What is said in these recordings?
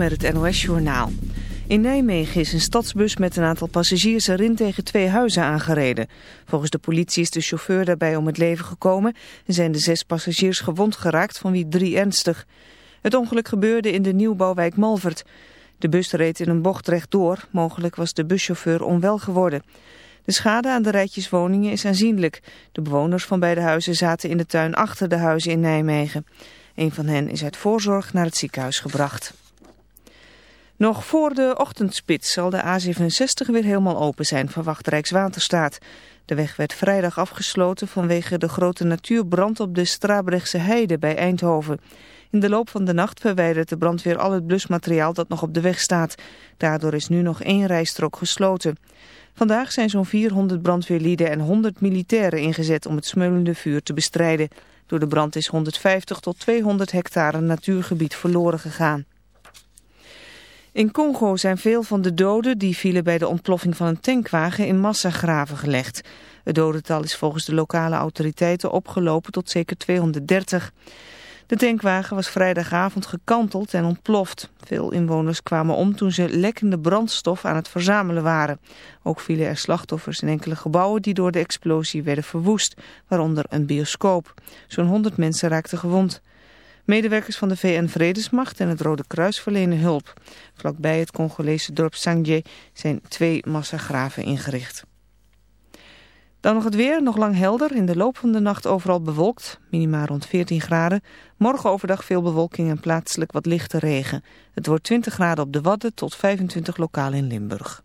Met het NOS-journaal. In Nijmegen is een stadsbus met een aantal passagiers erin tegen twee huizen aangereden. Volgens de politie is de chauffeur daarbij om het leven gekomen... en zijn de zes passagiers gewond geraakt, van wie drie ernstig. Het ongeluk gebeurde in de nieuwbouwwijk Malvert. De bus reed in een bocht rechtdoor. Mogelijk was de buschauffeur onwel geworden. De schade aan de rijtjeswoningen is aanzienlijk. De bewoners van beide huizen zaten in de tuin achter de huizen in Nijmegen. Een van hen is uit voorzorg naar het ziekenhuis gebracht. Nog voor de ochtendspits zal de A67 weer helemaal open zijn, verwacht Rijkswaterstaat. De weg werd vrijdag afgesloten vanwege de grote natuurbrand op de Strabrechtse heide bij Eindhoven. In de loop van de nacht verwijdert de brandweer al het blusmateriaal dat nog op de weg staat. Daardoor is nu nog één rijstrook gesloten. Vandaag zijn zo'n 400 brandweerlieden en 100 militairen ingezet om het smeulende vuur te bestrijden. Door de brand is 150 tot 200 hectare natuurgebied verloren gegaan. In Congo zijn veel van de doden die vielen bij de ontploffing van een tankwagen in massagraven gelegd. Het dodental is volgens de lokale autoriteiten opgelopen tot zeker 230. De tankwagen was vrijdagavond gekanteld en ontploft. Veel inwoners kwamen om toen ze lekkende brandstof aan het verzamelen waren. Ook vielen er slachtoffers in enkele gebouwen die door de explosie werden verwoest, waaronder een bioscoop. Zo'n 100 mensen raakten gewond. Medewerkers van de VN-vredesmacht en het Rode Kruis verlenen hulp. Vlakbij het Congolese dorp Sangye zijn twee massagraven ingericht. Dan nog het weer, nog lang helder. In de loop van de nacht overal bewolkt, minima rond 14 graden. Morgen overdag veel bewolking en plaatselijk wat lichte regen. Het wordt 20 graden op de Wadden tot 25 lokaal in Limburg.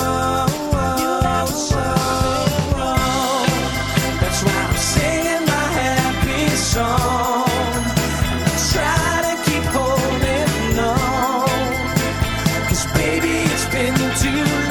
Baby, it's been too long.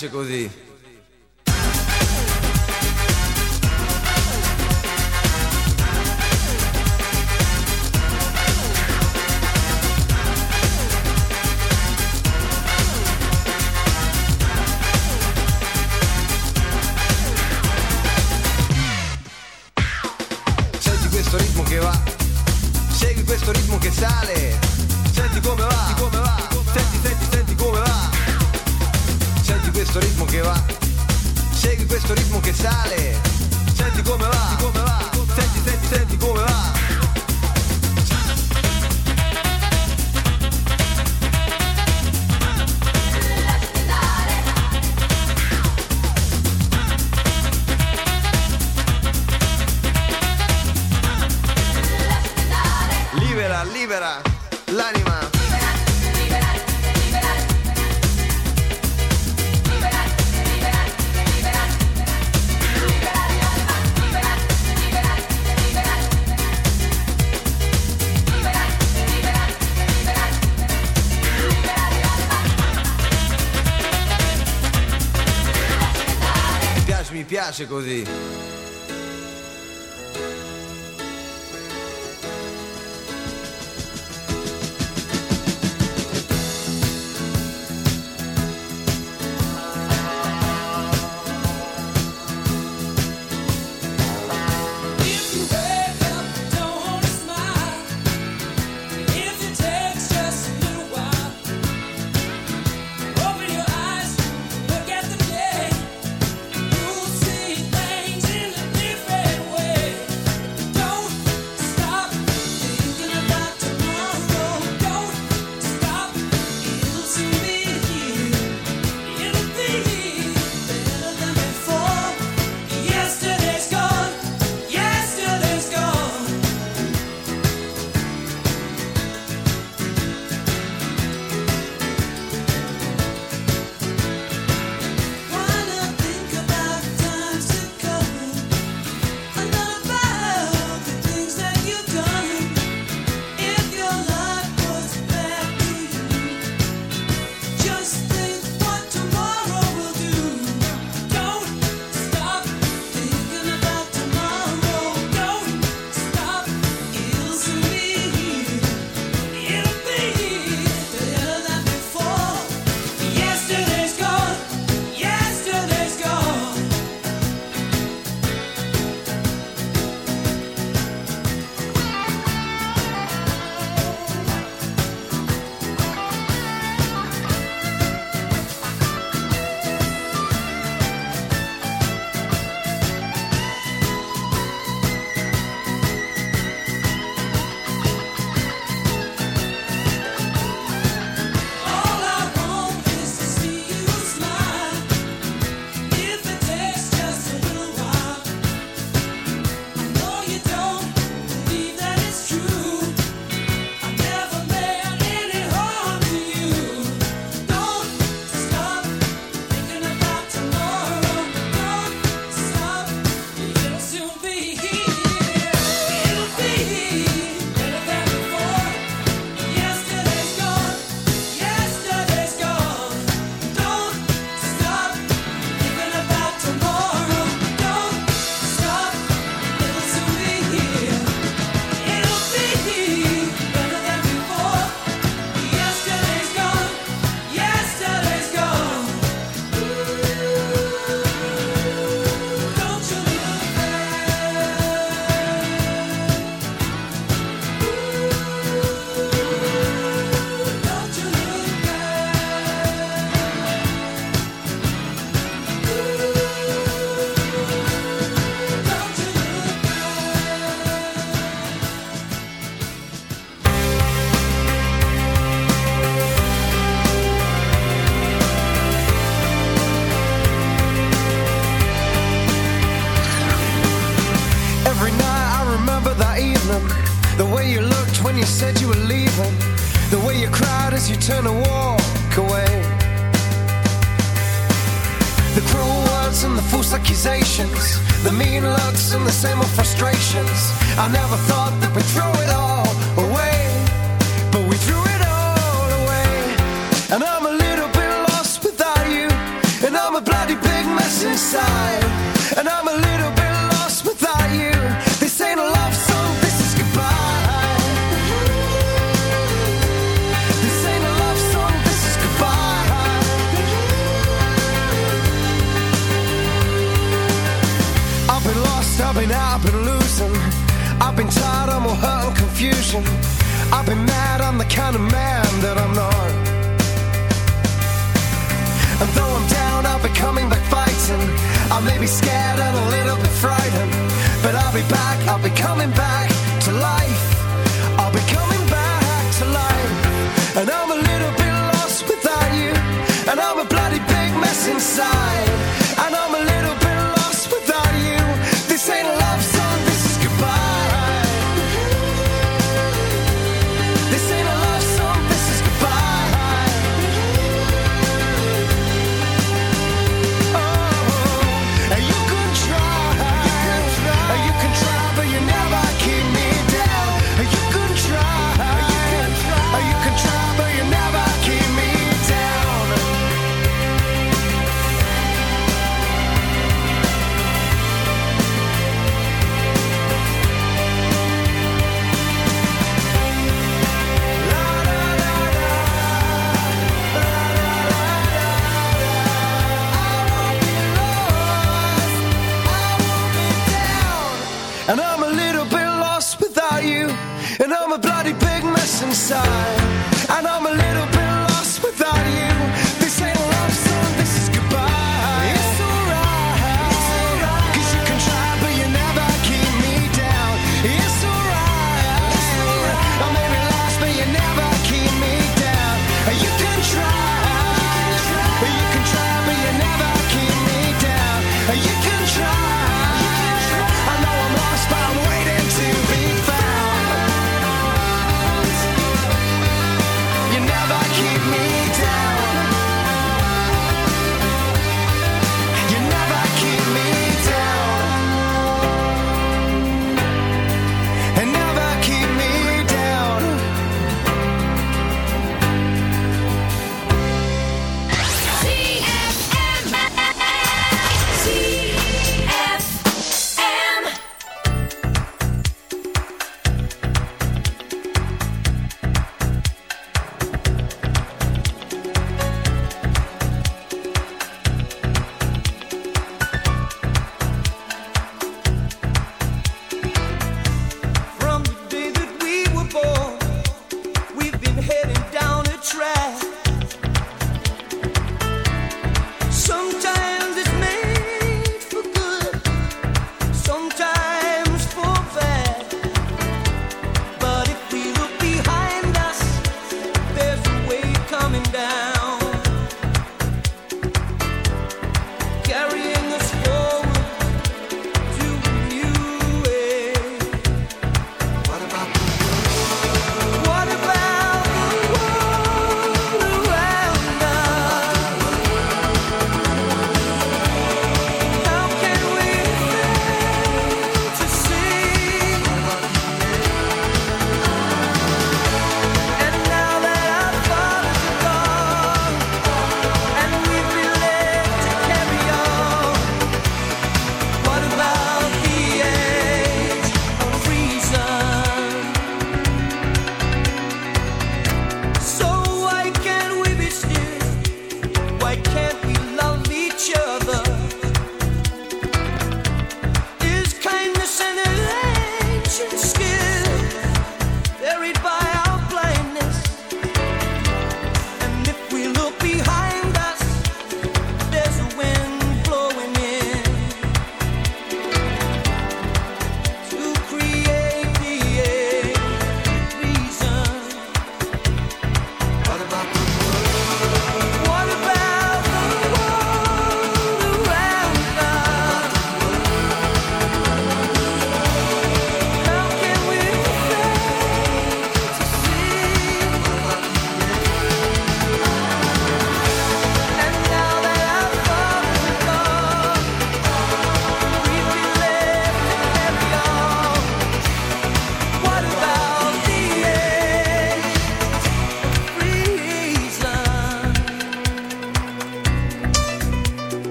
piace così. Piace così.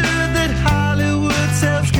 understood that Hollywood sells.